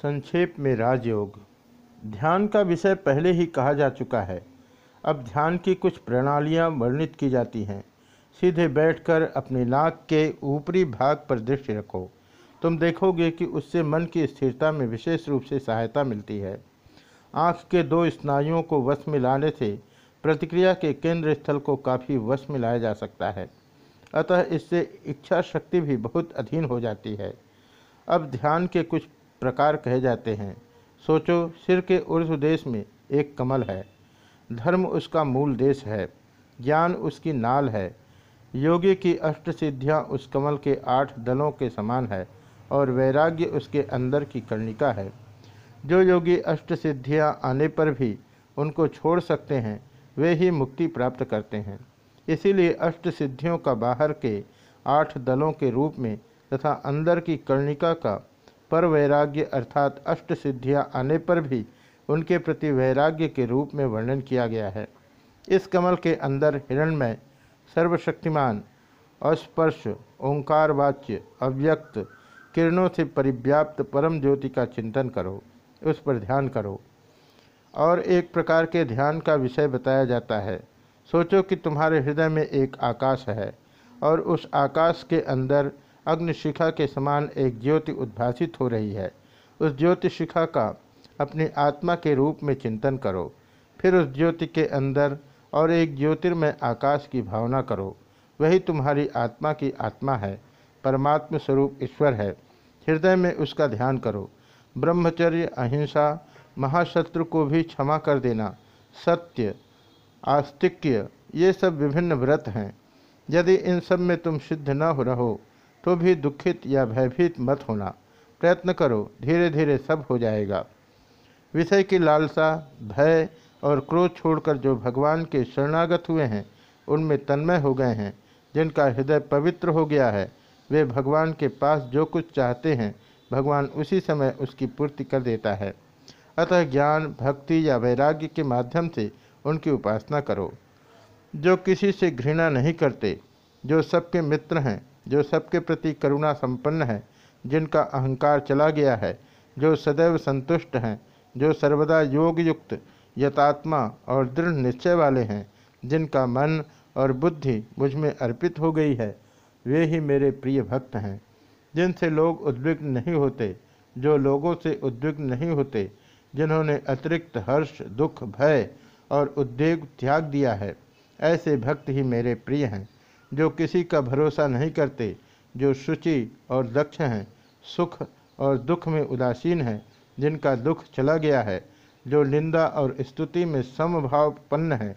संक्षेप में राजयोग। ध्यान का विषय पहले ही कहा जा चुका है। अब ध्यान की कुछ प्रणालियाँ वर्णित की जाती हैं। सीधे बैठकर अपने नाक के ऊपरी भाग पर दृष्टि रखो। तुम देखोगे कि उससे मन की स्थिरता में विशेष रूप से सहायता मिलती है। आँख के दो स्नायुओं को वश में लाने से प्रतिक्रिया के केंद्र स्थल को काफ़ी वश में लाया जा सकता है। अतः इससे इच्छा शक्ति भी बहुत अधीन हो जाती है। अब ध्यान के कुछ प्रकार कहे जाते हैं। सोचो, सिर के ऊर्ध्व देश में एक कमल है। धर्म उसका मूल देश है। ज्ञान उसकी नाल है। योगी की अष्ट सिद्धियाँ उस कमल के आठ दलों के समान है और वैराग्य उसके अंदर की कर्णिका है। जो योगी अष्ट सिद्धियाँ आने पर भी उनको छोड़ सकते हैं, वे ही मुक्ति प्राप्त करते हैं। इसीलिए अष्ट सिद्धियों का बाहर के आठ दलों के रूप में तथा अंदर की कर्णिका का पर वैराग्य अर्थात अष्ट सिद्धियाँ आने पर भी उनके प्रति वैराग्य के रूप में वर्णन किया गया है। इस कमल के अंदर हिरणमय, सर्वशक्तिमान, अस्पर्श, ओंकार वाच्य, अव्यक्त किरणों से परिव्याप्त परम ज्योति का चिंतन करो, उस पर ध्यान करो। और एक प्रकार के ध्यान का विषय बताया जाता है। सोचो कि तुम्हारे हृदय में एक आकाश है और उस आकाश के अंदर अग्निशिखा के समान एक ज्योति उद्भासित हो रही है। उस ज्योति शिखा का अपनी आत्मा के रूप में चिंतन करो। फिर उस ज्योति के अंदर और एक ज्योतिर्मय आकाश की भावना करो। वही तुम्हारी आत्मा की आत्मा है। परमात्म स्वरूप ईश्वर है। हृदय में उसका ध्यान करो। ब्रह्मचर्य, अहिंसा, महाशत्रु को भी क्षमा कर देना। सत्य, आस्तिक्य, ये सब विभिन्न व्रत हैं। यदि इन सब में तुम सिद्ध न हो रहो तो भी दुखित या भयभीत मत होना। प्रयत्न करो धीरे धीरे सब हो जाएगा। विषय की लालसा, भय और क्रोध छोड़कर जो भगवान के शरणागत हुए हैं, उनमें तन्मय हो गए हैं। जिनका हृदय पवित्र हो गया है, वे भगवान के पास जो कुछ चाहते हैं, भगवान उसी समय उसकी पूर्ति कर देता है। अतः ज्ञान, भक्ति या वैराग्य के माध्यम से उनकी उपासना करो। जो किसी से घृणा नहीं करते, जो सबके मित्र हैं जो सबके प्रति करुणा संपन्न है, जिनका अहंकार चला गया है, जो सदैव संतुष्ट हैं, जो सर्वदा योग युक्त यतात्मा और दृढ़ निश्चय वाले हैं, जिनका मन और बुद्धि मुझमें अर्पित हो गई है, वे ही मेरे प्रिय भक्त हैं। जिनसे लोग उद्विग्न नहीं होते, जो लोगों से उद्विग्न नहीं होते, जिन्होंने अतिरिक्त हर्ष, दुख, भय और उद्वेग त्याग दिया है, ऐसे भक्त ही मेरे प्रिय हैं। जो किसी का भरोसा नहीं करते, जो शुचि और दक्ष हैं, सुख और दुख में उदासीन हैं, जिनका दुख चला गया है, जो निंदा और स्तुति में समभावपन्न है,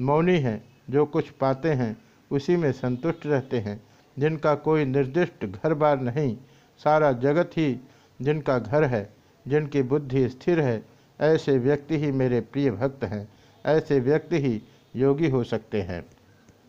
मौनी हैं, जो कुछ पाते हैं, उसी में संतुष्ट रहते हैं, जिनका कोई निर्दिष्ट घर बार नहीं, सारा जगत ही जिनका घर है, जिनकी बुद्धि स्थिर है, ऐसे व्यक्ति ही मेरे प्रिय भक्त हैं, ऐसे व्यक्ति ही योगी हो सकते हैं।